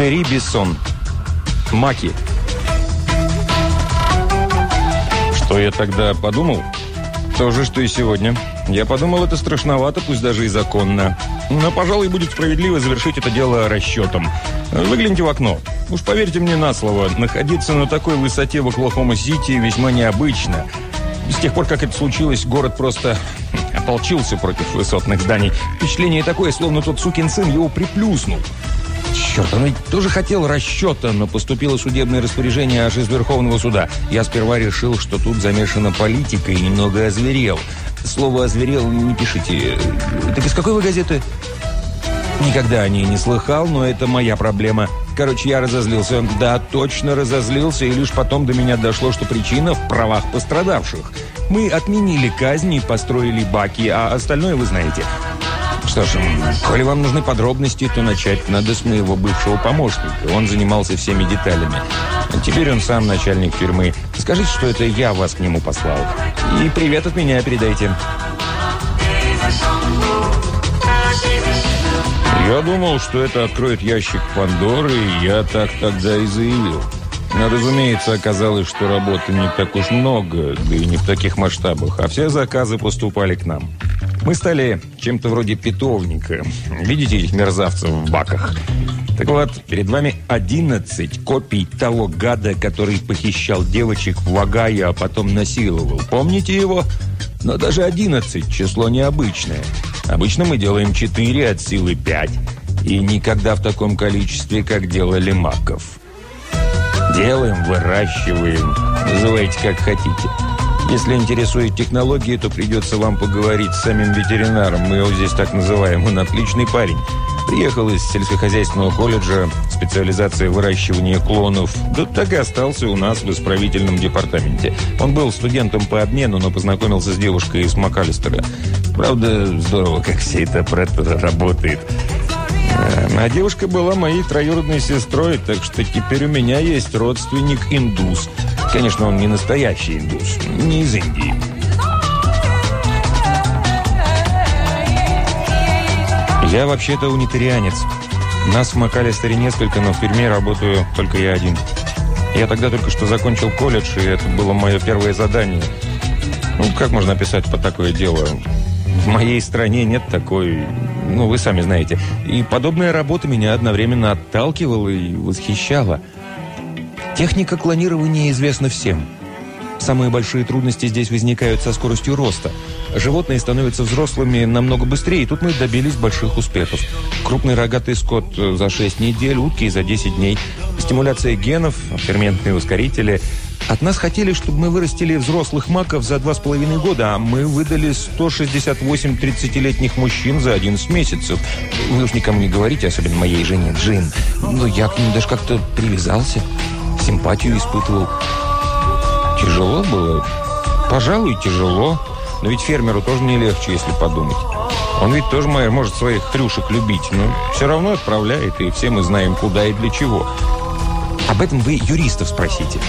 Терри Бессон. Маки. Что я тогда подумал? То же, что и сегодня. Я подумал, это страшновато, пусть даже и законно. Но, пожалуй, будет справедливо завершить это дело расчетом. Выгляните в окно. Уж поверьте мне на слово, находиться на такой высоте в Оклахома-Сити весьма необычно. С тех пор, как это случилось, город просто ополчился против высотных зданий. Впечатление такое, словно тот сукин сын его приплюснул. Черт, он ведь тоже хотел расчета, но поступило судебное распоряжение аж из Верховного суда. Я сперва решил, что тут замешана политика и немного озверел. Слово «озверел» не пишите. Так из какой вы газеты? Никогда о ней не слыхал, но это моя проблема. Короче, я разозлился. Да, точно разозлился, и лишь потом до меня дошло, что причина в правах пострадавших. Мы отменили казни построили баки, а остальное вы знаете. Что ж, коли вам нужны подробности, то начать надо с моего бывшего помощника. Он занимался всеми деталями. Теперь он сам начальник фирмы. Скажите, что это я вас к нему послал. И привет от меня передайте. Я думал, что это откроет ящик Пандоры, и я так тогда и заявил. Но, разумеется, оказалось, что работы не так уж много, да и не в таких масштабах, а все заказы поступали к нам. Мы стали чем-то вроде питовника. Видите этих мерзавцев в баках? Так вот, перед вами 11 копий того гада, который похищал девочек в Вагае, а потом насиловал. Помните его? Но даже 11 – число необычное. Обычно мы делаем 4 от силы 5. И никогда в таком количестве, как делали маков. Делаем, выращиваем, называйте как хотите. Если интересует технологии, то придется вам поговорить с самим ветеринаром. Мы его здесь так называем. Он отличный парень. Приехал из сельскохозяйственного колледжа, специализация выращивания клонов. Да так и остался у нас в исправительном департаменте. Он был студентом по обмену, но познакомился с девушкой из МакАлистера. Правда, здорово, как все это работает. А девушка была моей троюродной сестрой, так что теперь у меня есть родственник-индус. Конечно, он не настоящий индус, не из Индии. Я вообще-то унитарианец. Нас в Макалистере несколько, но в Перми работаю только я один. Я тогда только что закончил колледж, и это было мое первое задание. Ну, как можно описать по такое дело? В моей стране нет такой... Ну, вы сами знаете. И подобная работа меня одновременно отталкивала и восхищала. Техника клонирования известна всем. Самые большие трудности здесь возникают со скоростью роста. Животные становятся взрослыми намного быстрее, и тут мы добились больших успехов. Крупный рогатый скот за 6 недель, утки за 10 дней. Стимуляция генов, ферментные ускорители – от нас хотели, чтобы мы вырастили взрослых маков за два с половиной года, а мы выдали 168 30-летних мужчин за 11 месяцев. Вы уж никому не говорите, особенно моей жене Джин. Но я к ним даже как-то привязался, симпатию испытывал. Тяжело было? Пожалуй, тяжело. Но ведь фермеру тоже не легче, если подумать. Он ведь тоже может своих хрюшек любить, но все равно отправляет, и все мы знаем, куда и для чего. Об этом вы юристов спросите.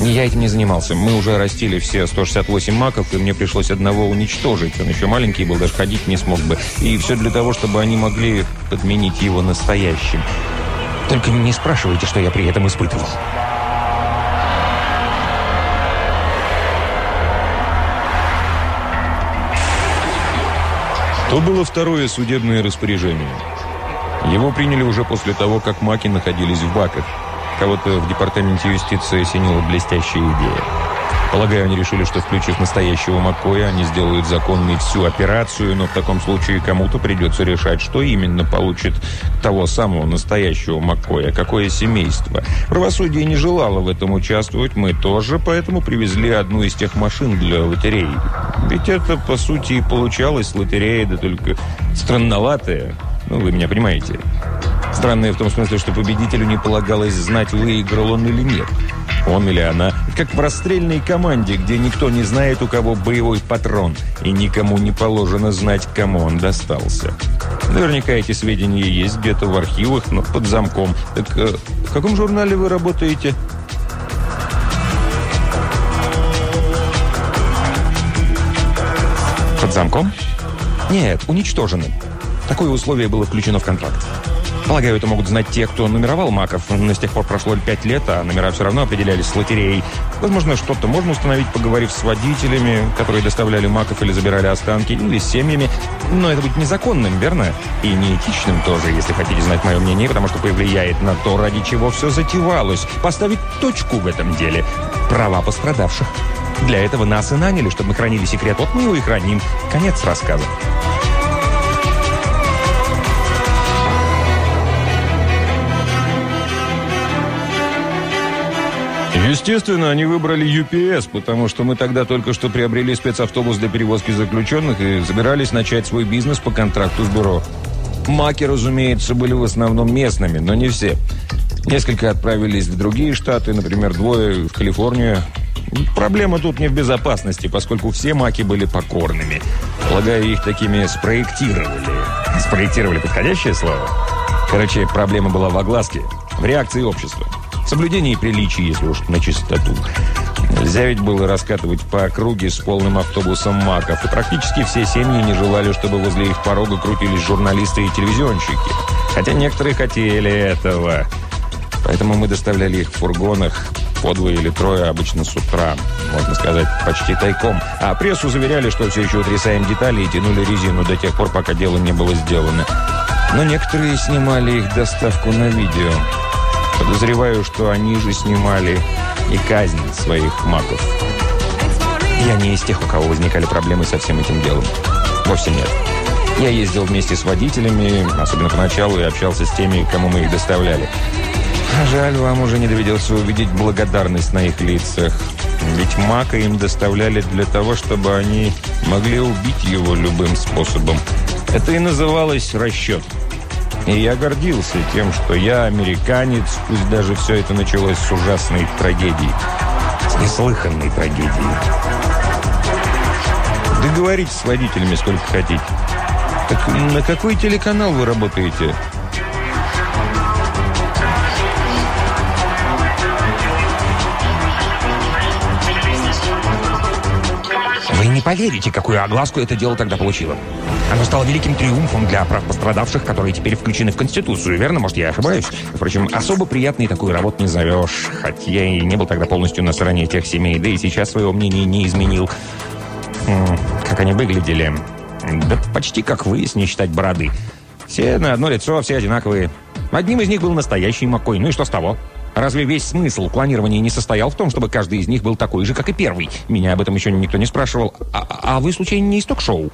Не я этим не занимался. Мы уже растили все 168 маков, и мне пришлось одного уничтожить. Он еще маленький был, даже ходить не смог бы. И все для того, чтобы они могли подменить его настоящим. Только не спрашивайте, что я при этом испытывал. То было второе судебное распоряжение. Его приняли уже после того, как маки находились в баках. Кого-то в департаменте юстиции осенила блестящая идея. Полагаю, они решили, что включив настоящего Маккоя, они сделают законной всю операцию, но в таком случае кому-то придется решать, что именно получит того самого настоящего Маккоя, какое семейство. Правосудие не желало в этом участвовать, мы тоже, поэтому привезли одну из тех машин для лотереи. Ведь это, по сути, и получалось лотерея, да только странноватая. Ну, вы меня понимаете. Странное в том смысле, что победителю не полагалось знать, выиграл он или нет. Он или она. Как в расстрельной команде, где никто не знает, у кого боевой патрон, и никому не положено знать, кому он достался. Наверняка эти сведения есть где-то в архивах, но под замком. Так э, в каком журнале вы работаете? Под замком? Нет, уничтожены. Такое условие было включено в контракт. Полагаю, это могут знать те, кто нумеровал маков, но с тех пор прошло 5 лет, а номера все равно определялись с лотереей. Возможно, что-то можно установить, поговорив с водителями, которые доставляли маков или забирали останки, или с семьями. Но это будет незаконным, верно? И неэтичным тоже, если хотите знать мое мнение, потому что повлияет на то, ради чего все затевалось. Поставить точку в этом деле. Права пострадавших. Для этого нас и наняли, чтобы мы хранили секрет. Вот мы его и храним. Конец рассказа. Естественно, они выбрали UPS, потому что мы тогда только что приобрели спецавтобус для перевозки заключенных и собирались начать свой бизнес по контракту с бюро. Маки, разумеется, были в основном местными, но не все. Несколько отправились в другие штаты, например, двое в Калифорнию. Проблема тут не в безопасности, поскольку все маки были покорными. Полагаю, их такими спроектировали. Спроектировали подходящее слово? Короче, проблема была в огласке, в реакции общества. Соблюдение приличий, если уж на чистоту. Нельзя ведь было раскатывать по округе с полным автобусом маков, и практически все семьи не желали, чтобы возле их порога крутились журналисты и телевизионщики. Хотя некоторые хотели этого. Поэтому мы доставляли их в фургонах по двое или трое обычно с утра, можно сказать, почти тайком. А прессу заверяли, что все еще утрясаем детали и тянули резину до тех пор, пока дело не было сделано. Но некоторые снимали их доставку на видео. Подозреваю, что они же снимали и казнь своих маков. Я не из тех, у кого возникали проблемы со всем этим делом. Вовсе нет. Я ездил вместе с водителями, особенно поначалу, и общался с теми, кому мы их доставляли. Жаль, вам уже не доведется увидеть благодарность на их лицах. Ведь Мака им доставляли для того, чтобы они могли убить его любым способом. Это и называлось расчет. И я гордился тем, что я американец, пусть даже все это началось с ужасной трагедии. С неслыханной трагедии. Договоритесь с водителями сколько хотите. Так на какой телеканал вы работаете? Поверите, какую огласку это дело тогда получило. Оно стало великим триумфом для прав пострадавших, которые теперь включены в Конституцию, верно? Может, я ошибаюсь? Впрочем, особо приятной такую работу не зовешь. Хоть я и не был тогда полностью на стороне тех семей, да и сейчас своего мнения не изменил. Как они выглядели? Да почти как вы, если не считать бороды. Все на одно лицо, все одинаковые. Одним из них был настоящий Маккой. Ну и что с того? Разве весь смысл планирования не состоял в том, чтобы каждый из них был такой же, как и первый? Меня об этом еще никто не спрашивал. А, а вы, случайно, не из ток-шоу?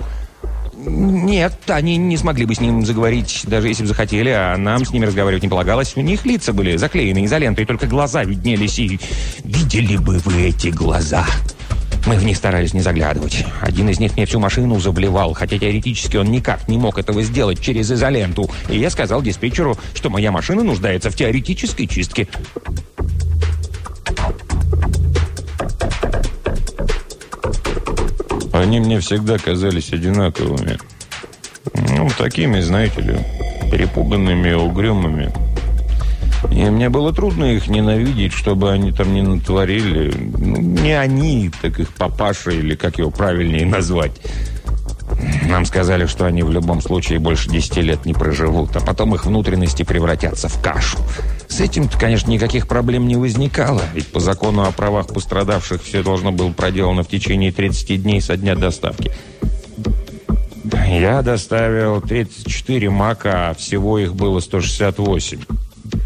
Нет, они не смогли бы с ним заговорить, даже если бы захотели, а нам с ними разговаривать не полагалось. У них лица были заклеены изолентой, только глаза виднелись, и видели бы вы эти глаза. Мы в них старались не заглядывать. Один из них мне всю машину заблевал, хотя теоретически он никак не мог этого сделать через изоленту. И я сказал диспетчеру, что моя машина нуждается в теоретической чистке. Они мне всегда казались одинаковыми. Ну, такими, знаете ли, перепуганными, угрюмыми. И мне было трудно их ненавидеть, чтобы они там не натворили. Ну, не они, так их папаша, или как его правильнее назвать. Нам сказали, что они в любом случае больше 10 лет не проживут, а потом их внутренности превратятся в кашу. С этим-то, конечно, никаких проблем не возникало, ведь по закону о правах пострадавших все должно было проделано в течение 30 дней со дня доставки. Я доставил 34 мака, а всего их было 168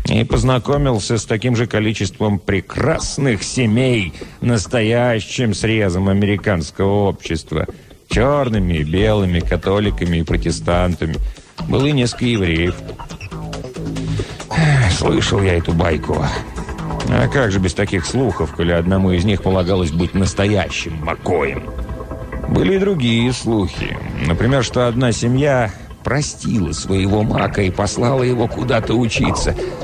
и познакомился с таким же количеством прекрасных семей, настоящим срезом американского общества. Черными, белыми, католиками и протестантами. Было и несколько евреев. Слышал я эту байку. А как же без таких слухов, коли одному из них полагалось быть настоящим Макоем? Были и другие слухи. Например, что одна семья простила своего мака и послала его куда-то учиться –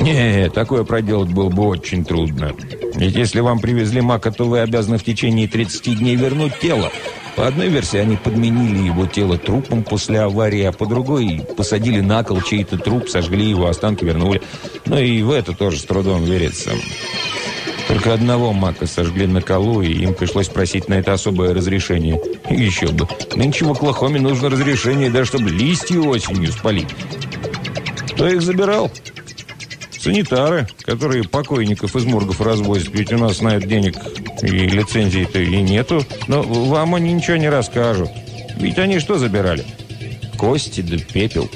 не, такое проделать было бы очень трудно. Ведь если вам привезли мака, то вы обязаны в течение 30 дней вернуть тело. По одной версии, они подменили его тело трупом после аварии, а по другой посадили на кол чей-то труп, сожгли его, останки вернули. Но и в это тоже с трудом верится. Только одного мака сожгли на колу, и им пришлось просить на это особое разрешение. Еще бы. Нынче в Оклахоме нужно разрешение, даже чтобы листья осенью спалить. Кто их забирал? Санитары, которые покойников из моргов развозят. Ведь у нас на это денег и лицензии-то и нету. Но вам они ничего не расскажут. Ведь они что забирали? Кости да пепел.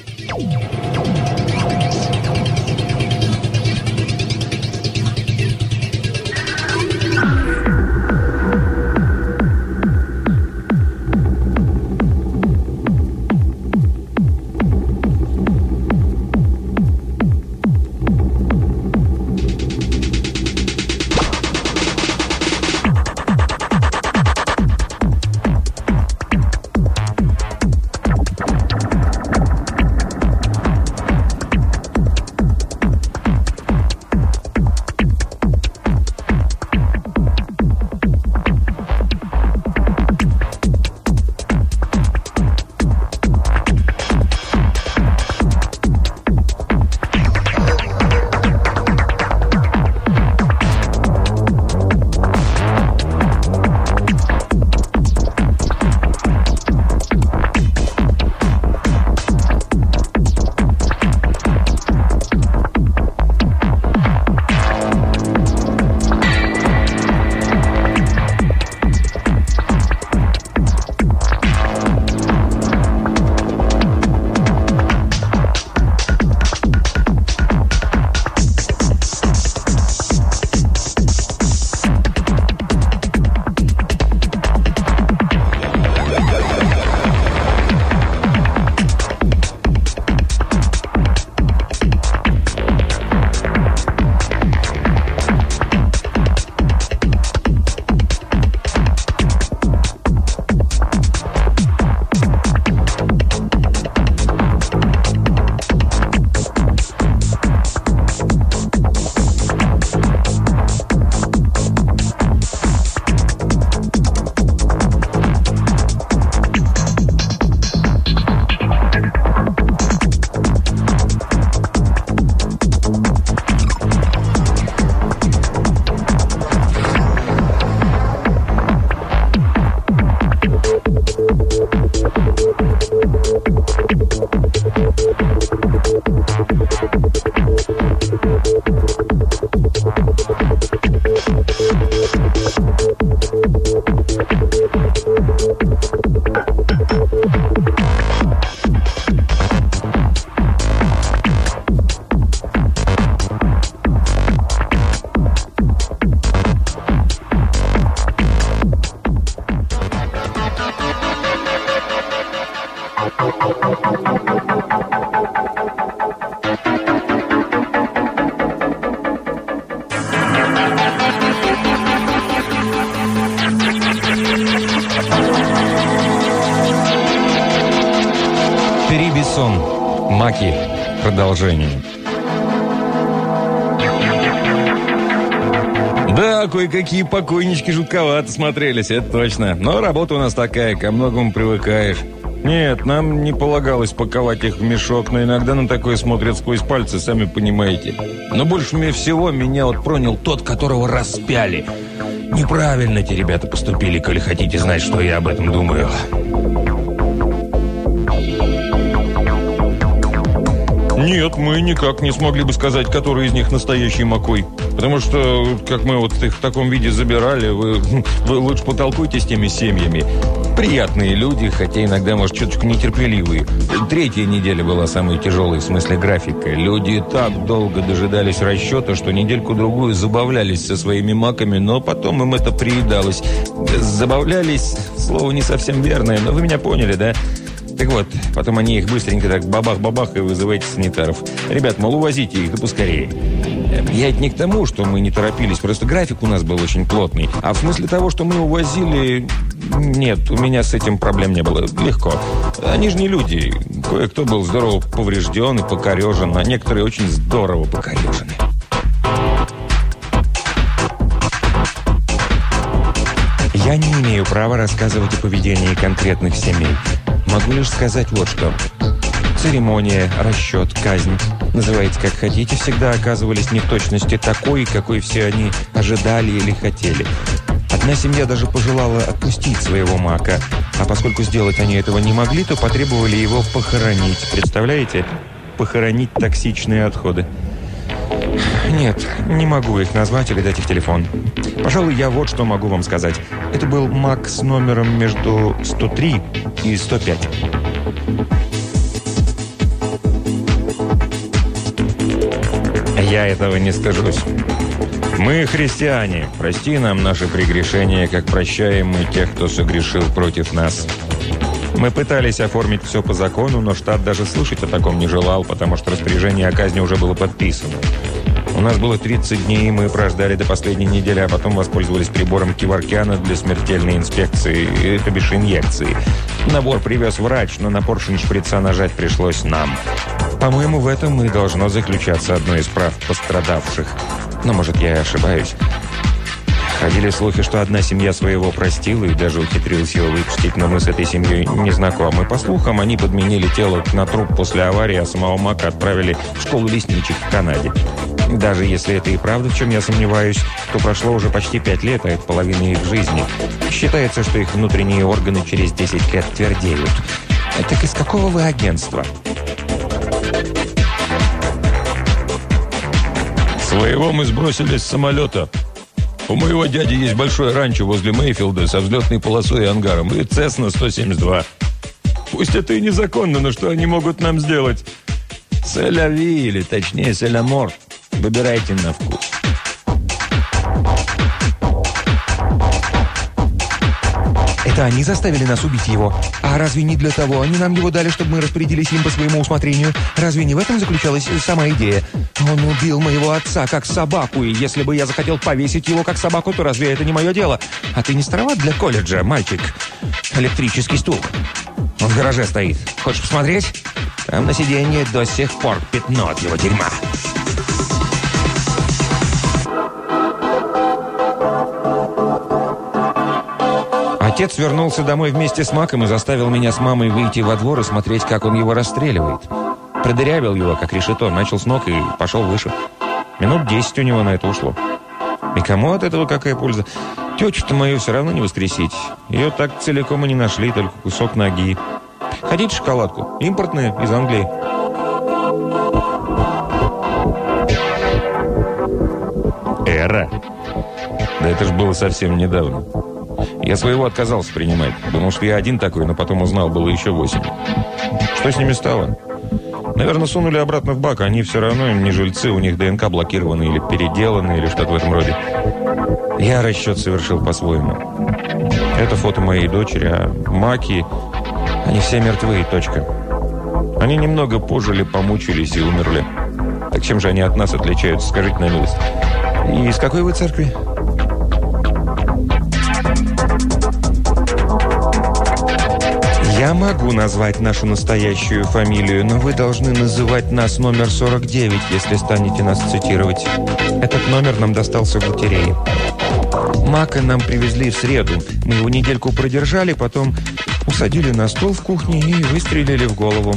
Да, кое-какие покойнички жутковато смотрелись, это точно. Но работа у нас такая, ко многому привыкаешь. Нет, нам не полагалось паковать их в мешок, но иногда на такое смотрят сквозь пальцы, сами понимаете. Но больше всего меня вот пронял тот, которого распяли. Неправильно эти ребята поступили, коли хотите знать, что я об этом думаю. Нет, мы никак не смогли бы сказать, который из них настоящий Макой. Потому что, как мы вот их в таком виде забирали, вы, вы лучше потолкуйте с теми семьями. Приятные люди, хотя иногда, может, чуточку нетерпеливые. Третья неделя была самой тяжелой в смысле графика. Люди так долго дожидались расчета, что недельку-другую забавлялись со своими маками, но потом им это приедалось. Забавлялись, слово не совсем верное, но вы меня поняли, да? Так вот, потом они их быстренько так бабах-бабах и вызывайте санитаров. Ребят, мол, увозите их, да поскорее. Эм, я это не к тому, что мы не торопились, просто график у нас был очень плотный. А в смысле того, что мы увозили... Нет, у меня с этим проблем не было. Легко. Они же не люди. Кое-кто был здорово поврежден и покорежен, а некоторые очень здорово покорежены. Я не имею права рассказывать о поведении конкретных семей. Могу лишь сказать вот что. Церемония, расчет, казнь, называйте как хотите, всегда оказывались не в точности такой, какой все они ожидали или хотели. Одна семья даже пожелала отпустить своего мака, а поскольку сделать они этого не могли, то потребовали его похоронить. Представляете? похоронить токсичные отходы. Нет, не могу их назвать или дать их телефон. Пожалуй, я вот что могу вам сказать. Это был Мак с номером между 103 и 105. Я этого не стыжусь. Мы христиане. Прости нам наши прегрешения, как прощаем мы тех, кто согрешил против нас. Мы пытались оформить все по закону, но штат даже слышать о таком не желал, потому что распоряжение о казни уже было подписано. Нас было 30 дней, мы прождали до последней недели, а потом воспользовались прибором Киваркиана для смертельной инспекции, то бишь инъекции. Набор привез врач, но на поршень шприца нажать пришлось нам. По-моему, в этом и должно заключаться одно из прав пострадавших. Но, может, я ошибаюсь. Ходили слухи, что одна семья своего простила и даже ухитрилась его выпустить, но мы с этой семьей не знакомы. По слухам, они подменили тело на труп после аварии, а самого Мака отправили в школу лесничек в Канаде. Даже если это и правда, в чем я сомневаюсь, то прошло уже почти пять лет, а это половина их жизни. Считается, что их внутренние органы через 10 лет твердеют. Так из какого вы агентства? Своего мы сбросили с самолета. У моего дяди есть большое ранчо возле Мейфилда со взлетной полосой и ангаром, и Цесна 172. Пусть это и незаконно, но что они могут нам сделать? Селяви, или точнее селямор. Выбирайте на вкус. Это они заставили нас убить его. А разве не для того они нам его дали, чтобы мы распорядились им по своему усмотрению? Разве не в этом заключалась сама идея? Он убил моего отца как собаку, и если бы я захотел повесить его как собаку, то разве это не мое дело? А ты не староват для колледжа, мальчик? Электрический стул. Он в гараже стоит. Хочешь посмотреть? Там на сиденье до сих пор пятно от его дерьма. Отец вернулся домой вместе с Маком и заставил меня с мамой выйти во двор и смотреть, как он его расстреливает. Продырявил его, как решето, начал с ног и пошел выше. Минут десять у него на это ушло. И кому от этого какая польза? Тетю-то мою все равно не воскресить. Ее так целиком и не нашли, только кусок ноги. Хотите шоколадку? Импортная, из Англии. Эра? Да это же было совсем недавно. Я своего отказался принимать. Думал, что я один такой, но потом узнал, было еще восемь. Что с ними стало? Наверное, сунули обратно в бак, они все равно не жильцы, у них ДНК блокированы или переделаны, или что-то в этом роде. Я расчет совершил по-своему. Это фото моей дочери, а Маки, они все мертвые, точка. Они немного пожили, помучились и умерли. Так чем же они от нас отличаются, скажите на милость. И из какой вы церкви? Я могу назвать нашу настоящую фамилию, но вы должны называть нас номер 49, если станете нас цитировать. Этот номер нам достался в лотерее. Мака нам привезли в среду. Мы его недельку продержали, потом усадили на стол в кухне и выстрелили в голову.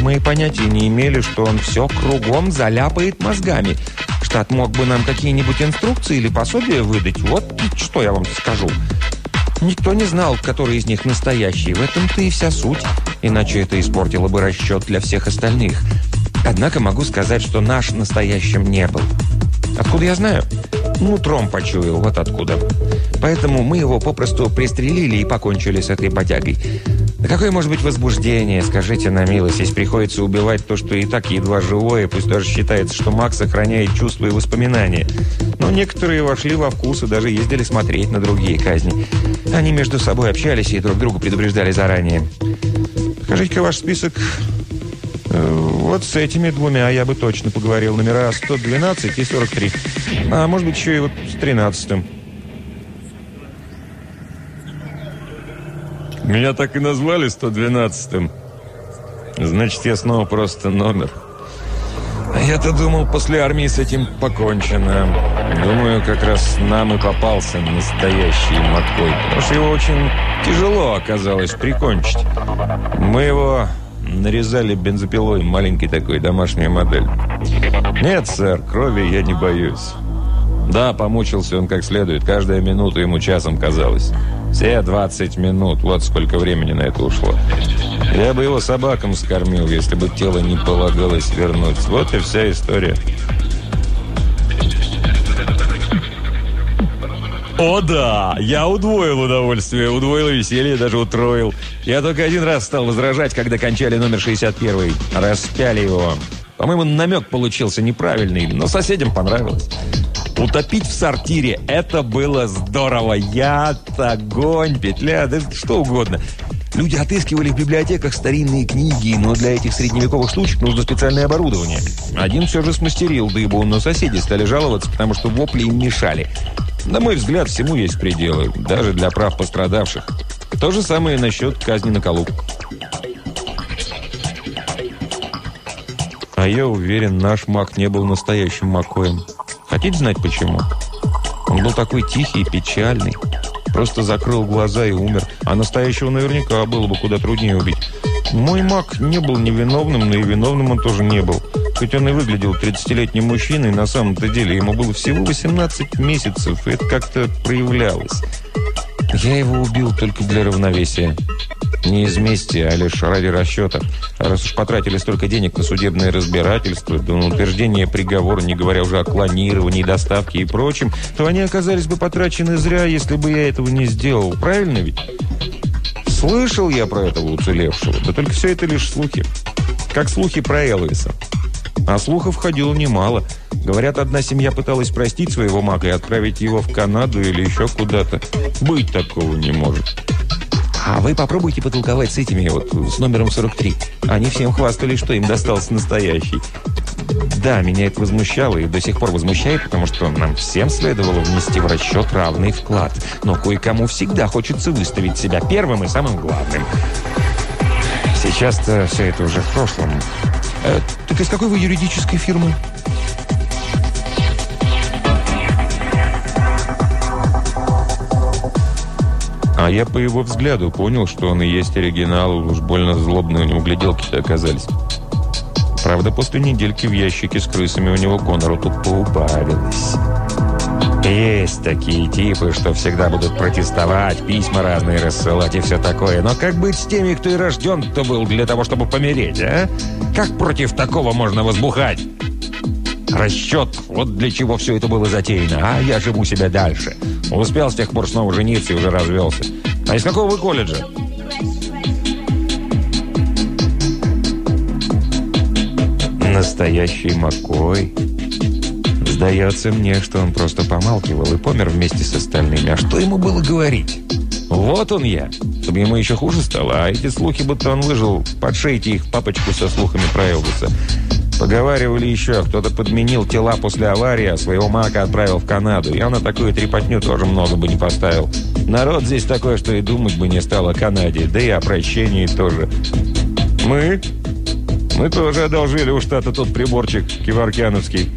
Мы понятия не имели, что он все кругом заляпает мозгами. Штат мог бы нам какие-нибудь инструкции или пособия выдать. Вот что я вам скажу. Никто не знал, который из них настоящий. В этом-то и вся суть. Иначе это испортило бы расчет для всех остальных. Однако могу сказать, что наш настоящим не был. Откуда я знаю? Нутром почуял, вот откуда. Поэтому мы его попросту пристрелили и покончили с этой бодягой. Да какое может быть возбуждение, скажите на милость, если приходится убивать то, что и так едва живое, пусть даже считается, что Макс сохраняет чувства и воспоминания. Но некоторые вошли во вкус и даже ездили смотреть на другие казни. Они между собой общались и друг друга предупреждали заранее. Покажите-ка ваш список. Э, вот с этими двумя я бы точно поговорил. Номера 112 и 43. А может быть, еще и вот с 13 Меня так и назвали 112-м. Значит, я снова просто номер. Я-то думал, после армии с этим покончено. Думаю, как раз нам и попался настоящий Маккой. Потому что его очень тяжело оказалось прикончить. Мы его нарезали бензопилой, маленький такой, домашняя модель. Нет, сэр, крови я не боюсь. Да, помучился он как следует. Каждая минута ему часом казалась. Все 20 минут. Вот сколько времени на это ушло. Я бы его собакам скормил, если бы тело не полагалось вернуть. Вот и вся история. О да, я удвоил удовольствие, удвоил веселье, даже утроил. Я только один раз стал возражать, когда кончали номер 61. Распяли его. По-моему, намек получился неправильный, но соседям понравилось. Утопить в сортире – это было здорово. Яд, огонь, петля, да что угодно. Люди отыскивали в библиотеках старинные книги, но для этих средневековых штучек нужно специальное оборудование. Один все же смастерил дыбу, но соседи стали жаловаться, потому что вопли им мешали. На мой взгляд, всему есть пределы, даже для прав пострадавших. То же самое насчет казни на колу. А я уверен, наш маг не был настоящим макоем. Хотите знать почему? Он был такой тихий и печальный. Просто закрыл глаза и умер. А настоящего наверняка было бы куда труднее убить. Мой маг не был невиновным, но и виновным он тоже не был. Хоть он и выглядел 30-летним мужчиной, на самом-то деле ему было всего 18 месяцев, и это как-то проявлялось. Я его убил только для равновесия. Не из мести, а лишь ради расчета. Раз уж потратили столько денег на судебное разбирательство, да на утверждение приговора, не говоря уже о клонировании, доставке и прочем, то они оказались бы потрачены зря, если бы я этого не сделал. Правильно ведь? Слышал я про этого уцелевшего, да только все это лишь слухи. Как слухи про Элвиса. А слухов ходило немало. Говорят, одна семья пыталась простить своего мага и отправить его в Канаду или еще куда-то. Быть такого не может. А вы попробуйте потолковать с этими, вот, с номером 43. Они всем хвастали, что им достался настоящий. Да, меня это возмущало и до сих пор возмущает, потому что нам всем следовало внести в расчет равный вклад. Но кое-кому всегда хочется выставить себя первым и самым главным. Сейчас-то все это уже в прошлом. Э, так из какой вы юридической фирмы? А я по его взгляду понял, что он и есть оригинал, уж больно злобные у него гляделки-то оказались. Правда, после недельки в ящике с крысами у него гонору тут поубавилось. Есть такие типы, что всегда будут протестовать, письма разные рассылать и все такое. Но как быть с теми, кто и рожден-то был для того, чтобы помереть, а? Как против такого можно возбухать? Расчет, вот для чего все это было затеяно. А я живу себе дальше. Успел с тех пор снова жениться и уже развелся. А из какого вы колледжа? Настоящий Маккой. Сдается мне, что он просто помалкивал и помер вместе с остальными. А что ему было говорить? Вот он я. Чтобы ему еще хуже стало. А эти слухи, будто он выжил, подшейте их папочку со слухами про Элвиса. Поговаривали еще, кто-то подменил тела после аварии, а своего мака отправил в Канаду. Я на такую трепотню тоже много бы не поставил. Народ здесь такой, что и думать бы не стал о Канаде. Да и о прощении тоже. Мы? Мы тоже одолжили у штата тот приборчик киваркяновский.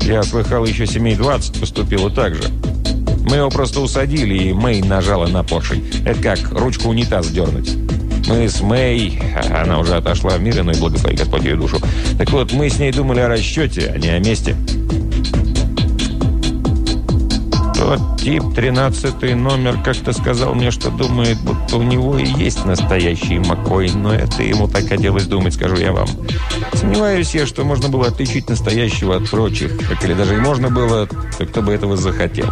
Я слыхал, еще семей 20 поступило так же. Мы его просто усадили, и Мэй нажала на поршень. Это как ручку унитаз дернуть. Мы с Мэй, она уже отошла в мир иной, благослови Господь ее душу. Так вот, мы с ней думали о расчете, а не о месте. Тот тип, 13 номер, как-то сказал мне, что думает, будто у него и есть настоящий Маккой, но это ему так хотелось думать, скажу я вам. Сомневаюсь я, что можно было отличить настоящего от прочих. Как или даже и можно было, то кто бы этого захотел.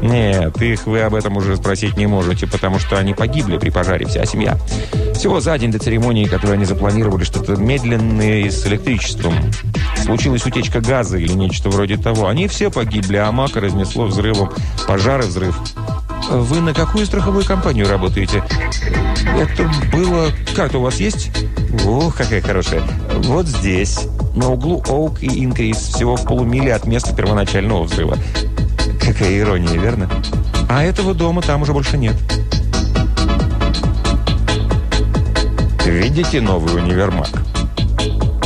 Нет, их вы об этом уже спросить не можете, потому что они погибли при пожаре, вся семья. Всего за день до церемонии, которую они запланировали, что-то медленное и с электричеством. Случилась утечка газа или нечто вроде того. Они все погибли, а Мака разнесло взрывом. Пожар и взрыв. Вы на какую страховую компанию работаете? Это было... Карта у вас есть? Ух, какая хорошая. Вот здесь, на углу Оук и Инкрис, всего в полумиле от места первоначального взрыва. Какая ирония, верно? А этого дома там уже больше нет. Видите новый универмаг?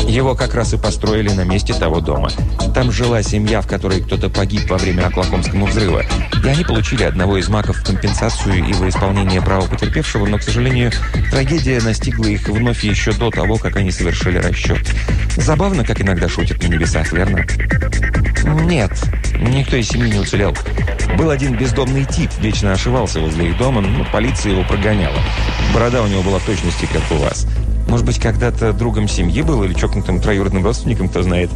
Его как раз и построили на месте того дома. Там жила семья, в которой кто-то погиб во время Оклахомского взрыва. И они получили одного из маков в компенсацию и во исполнение права потерпевшего, но, к сожалению, трагедия настигла их вновь еще до того, как они совершили расчет. Забавно, как иногда шутят на небесах, верно? Нет, никто из семьи не уцелел. Был один бездомный тип, вечно ошивался возле их дома, но полиция его прогоняла. Борода у него была в точности, как у вас. Может быть, когда-то другом семьи был или чокнутым троюродным родственником, кто знает.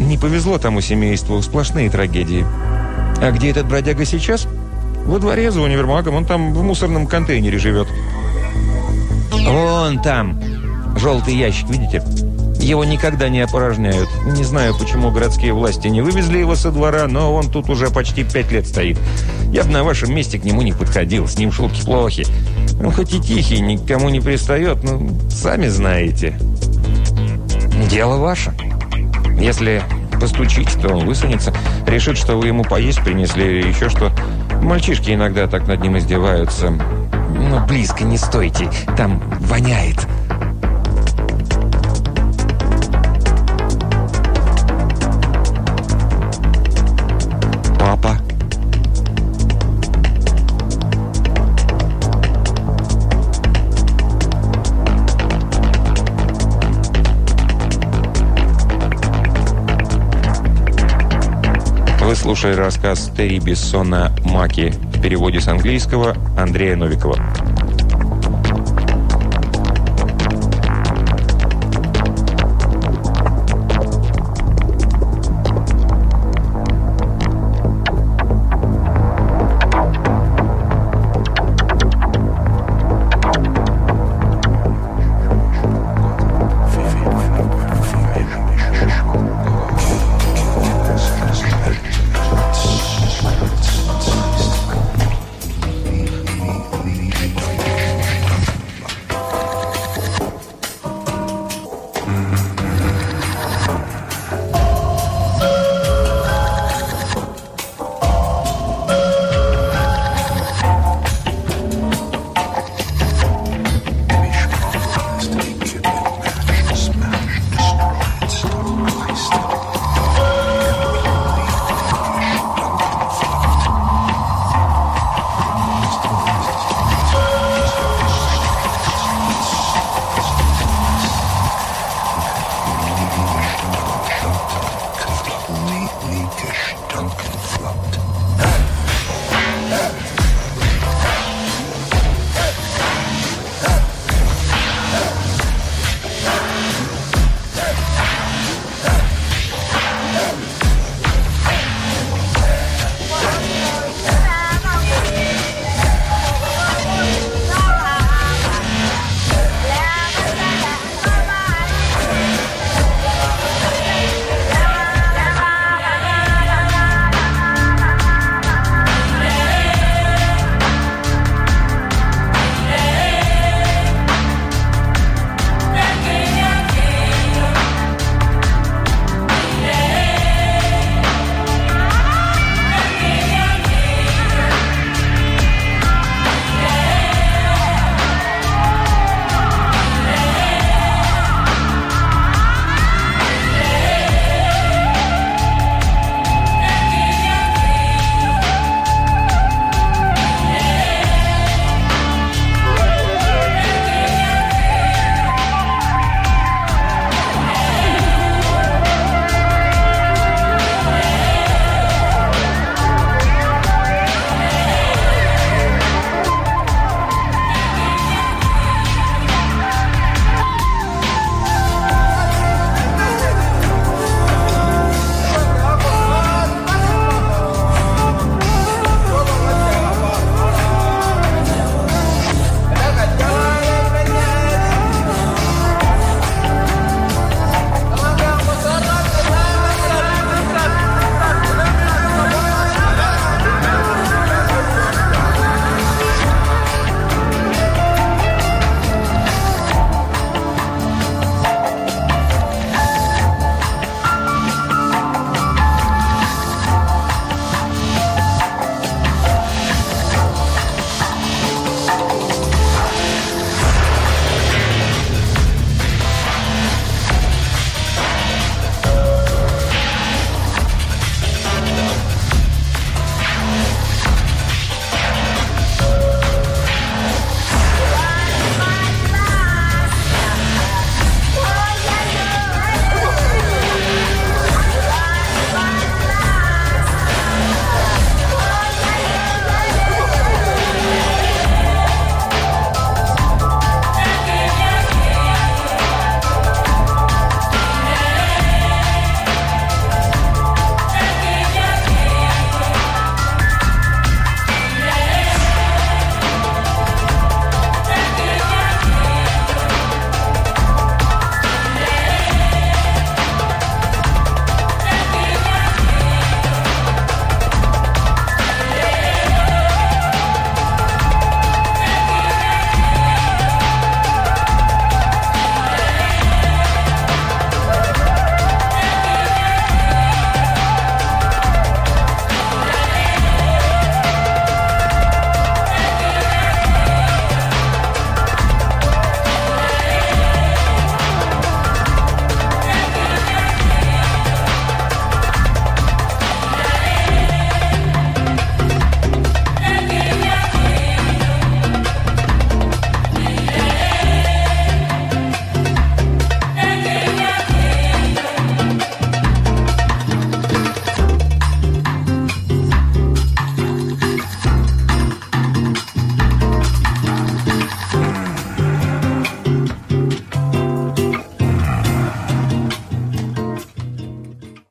Не повезло тому семейству, сплошные трагедии. А где этот бродяга сейчас? Во дворе за универмагом, он там в мусорном контейнере живет. Вон там, желтый ящик, видите? Его никогда не опорожняют. Не знаю, почему городские власти не вывезли его со двора, но он тут уже почти пять лет стоит. Я бы на вашем месте к нему не подходил, с ним шутки плохи. Он хоть и тихий, никому не пристает, но сами знаете. Дело ваше. Если постучите, то он высунется, решит, что вы ему поесть принесли или еще что. Мальчишки иногда так над ним издеваются. Но близко не стойте, там воняет. Вы слушали рассказ Терри Бессона «Маки» в переводе с английского Андрея Новикова.